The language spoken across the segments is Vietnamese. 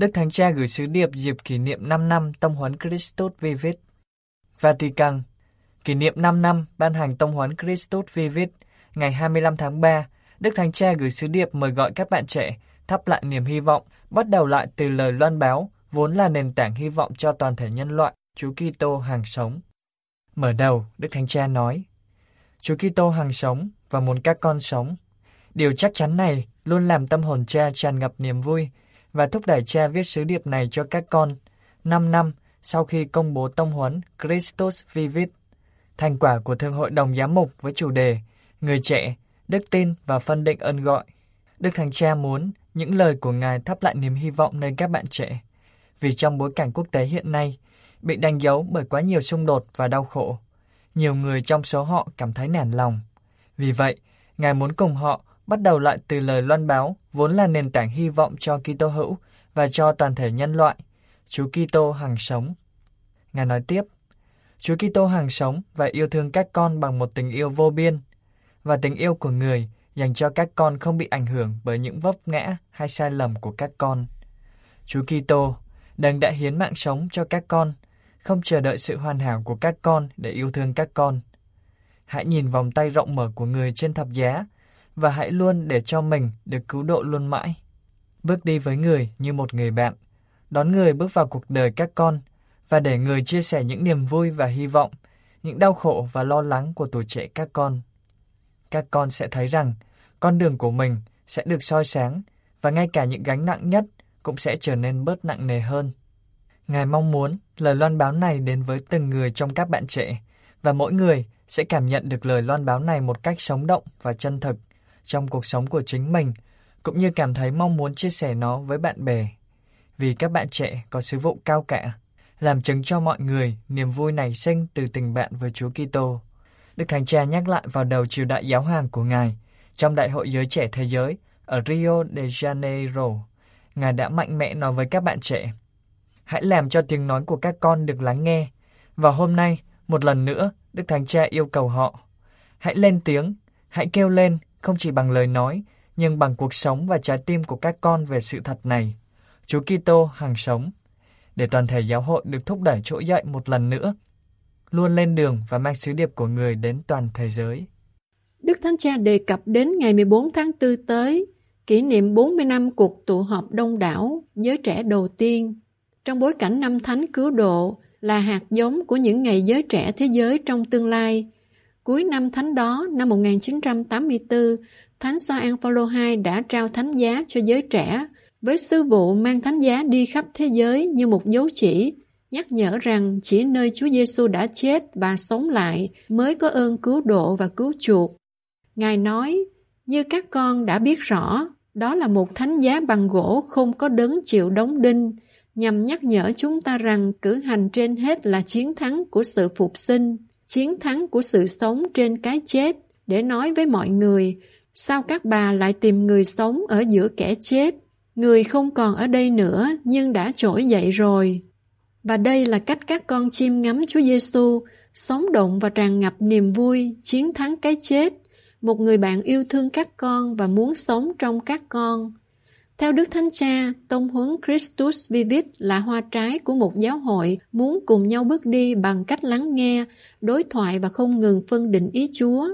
Đức Thánh Cha gửi sứ điệp dịp kỷ niệm 5 năm Tông huấn Christus Vivit. Vatican Kỷ niệm 5 năm ban hành Tông huấn Christus Vivit ngày 25 tháng 3, Đức Thánh Cha gửi sứ điệp mời gọi các bạn trẻ thắp lại niềm hy vọng, bắt đầu lại từ lời loan báo, vốn là nền tảng hy vọng cho toàn thể nhân loại, Chúa Kitô hàng sống. Mở đầu, Đức Thánh Cha nói, Chúa Kitô hàng sống và muốn các con sống. Điều chắc chắn này luôn làm tâm hồn cha tràn ngập niềm vui và thúc đẩy cha viết sứ điệp này cho các con 5 năm sau khi công bố tông huấn Christus Vivit, thành quả của Thương hội đồng giám mục với chủ đề Người trẻ, đức tin và phân định ơn gọi. Đức Thánh Cha muốn những lời của Ngài thắp lại niềm hy vọng nơi các bạn trẻ. Vì trong bối cảnh quốc tế hiện nay, bị đánh dấu bởi quá nhiều xung đột và đau khổ, nhiều người trong số họ cảm thấy nản lòng. Vì vậy, Ngài muốn cùng họ bắt đầu lại từ lời loan báo vốn là nền tảng hy vọng cho Kitô hữu và cho toàn thể nhân loại, Chúa Kitô hằng sống. Ngài nói tiếp, Chúa Kitô hằng sống và yêu thương các con bằng một tình yêu vô biên, và tình yêu của người dành cho các con không bị ảnh hưởng bởi những vấp ngã hay sai lầm của các con. Chúa Kitô, đấng đã hiến mạng sống cho các con, không chờ đợi sự hoàn hảo của các con để yêu thương các con. Hãy nhìn vòng tay rộng mở của người trên thập giá và hãy luôn để cho mình được cứu độ luôn mãi. Bước đi với người như một người bạn, đón người bước vào cuộc đời các con và để người chia sẻ những niềm vui và hy vọng, những đau khổ và lo lắng của tuổi trẻ các con. Các con sẽ thấy rằng con đường của mình sẽ được soi sáng và ngay cả những gánh nặng nhất cũng sẽ trở nên bớt nặng nề hơn. Ngài mong muốn lời loan báo này đến với từng người trong các bạn trẻ và mỗi người sẽ cảm nhận được lời loan báo này một cách sống động và chân thực trong cuộc sống của chính mình, cũng như cảm thấy mong muốn chia sẻ nó với bạn bè. Vì các bạn trẻ có sứ vụ cao cả, làm chứng cho mọi người niềm vui nảy sinh từ tình bạn với Chúa Kitô. Đức Thánh Cha nhắc lại vào đầu triều đại giáo hoàng của Ngài trong Đại hội Giới Trẻ Thế Giới ở Rio de Janeiro. Ngài đã mạnh mẽ nói với các bạn trẻ, hãy làm cho tiếng nói của các con được lắng nghe. Và hôm nay, một lần nữa, Đức Thánh Cha yêu cầu họ, hãy lên tiếng, hãy kêu lên không chỉ bằng lời nói, nhưng bằng cuộc sống và trái tim của các con về sự thật này. Chúa Kitô hàng sống, để toàn thể giáo hội được thúc đẩy trỗi dậy một lần nữa, luôn lên đường và mang sứ điệp của người đến toàn thế giới. Đức Thánh Cha đề cập đến ngày 14 tháng 4 tới, kỷ niệm 40 năm cuộc tụ họp đông đảo giới trẻ đầu tiên. Trong bối cảnh năm thánh cứu độ là hạt giống của những ngày giới trẻ thế giới trong tương lai, Cuối năm thánh đó, năm 1984, Thánh Gioan Phaolô II đã trao thánh giá cho giới trẻ, với sư vụ mang thánh giá đi khắp thế giới như một dấu chỉ, nhắc nhở rằng chỉ nơi Chúa Giêsu đã chết và sống lại mới có ơn cứu độ và cứu chuộc. Ngài nói, như các con đã biết rõ, đó là một thánh giá bằng gỗ không có đấng chịu đóng đinh, nhằm nhắc nhở chúng ta rằng cử hành trên hết là chiến thắng của sự phục sinh chiến thắng của sự sống trên cái chết để nói với mọi người sao các bà lại tìm người sống ở giữa kẻ chết. Người không còn ở đây nữa nhưng đã trỗi dậy rồi. Và đây là cách các con chim ngắm Chúa Giêsu sống động và tràn ngập niềm vui, chiến thắng cái chết. Một người bạn yêu thương các con và muốn sống trong các con. Theo Đức Thánh Cha, tông huấn Christus Vivit là hoa trái của một giáo hội muốn cùng nhau bước đi bằng cách lắng nghe, đối thoại và không ngừng phân định ý Chúa.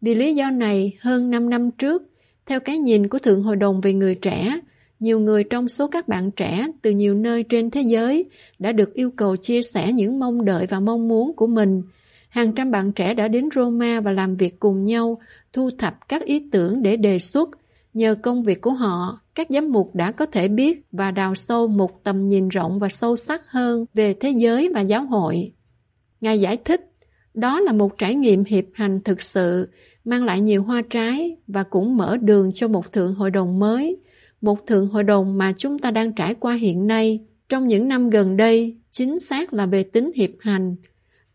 Vì lý do này, hơn 5 năm trước, theo cái nhìn của Thượng Hội đồng về người trẻ, nhiều người trong số các bạn trẻ từ nhiều nơi trên thế giới đã được yêu cầu chia sẻ những mong đợi và mong muốn của mình. Hàng trăm bạn trẻ đã đến Roma và làm việc cùng nhau, thu thập các ý tưởng để đề xuất. Nhờ công việc của họ, các giám mục đã có thể biết và đào sâu một tầm nhìn rộng và sâu sắc hơn về thế giới và giáo hội. Ngài giải thích, đó là một trải nghiệm hiệp hành thực sự, mang lại nhiều hoa trái và cũng mở đường cho một thượng hội đồng mới, một thượng hội đồng mà chúng ta đang trải qua hiện nay. Trong những năm gần đây, chính xác là về tính hiệp hành.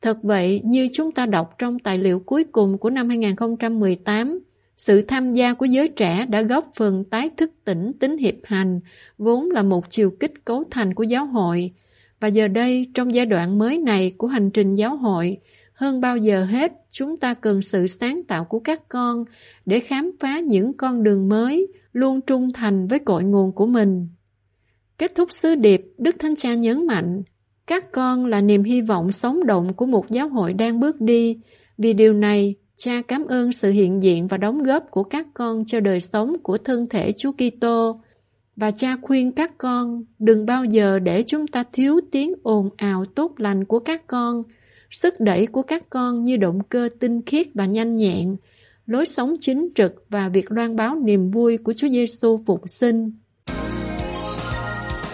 Thật vậy, như chúng ta đọc trong tài liệu cuối cùng của năm 2018, sự tham gia của giới trẻ đã góp phần tái thức tỉnh tính hiệp hành, vốn là một chiều kích cấu thành của giáo hội. Và giờ đây, trong giai đoạn mới này của hành trình giáo hội, hơn bao giờ hết, chúng ta cần sự sáng tạo của các con để khám phá những con đường mới, luôn trung thành với cội nguồn của mình. Kết thúc sứ điệp, Đức Thánh Cha nhấn mạnh, các con là niềm hy vọng sống động của một giáo hội đang bước đi. Vì điều này, cha cảm ơn sự hiện diện và đóng góp của các con cho đời sống của thân thể Chúa Kitô. Và cha khuyên các con đừng bao giờ để chúng ta thiếu tiếng ồn ào tốt lành của các con, sức đẩy của các con như động cơ tinh khiết và nhanh nhẹn, lối sống chính trực và việc loan báo niềm vui của Chúa Giêsu phục sinh.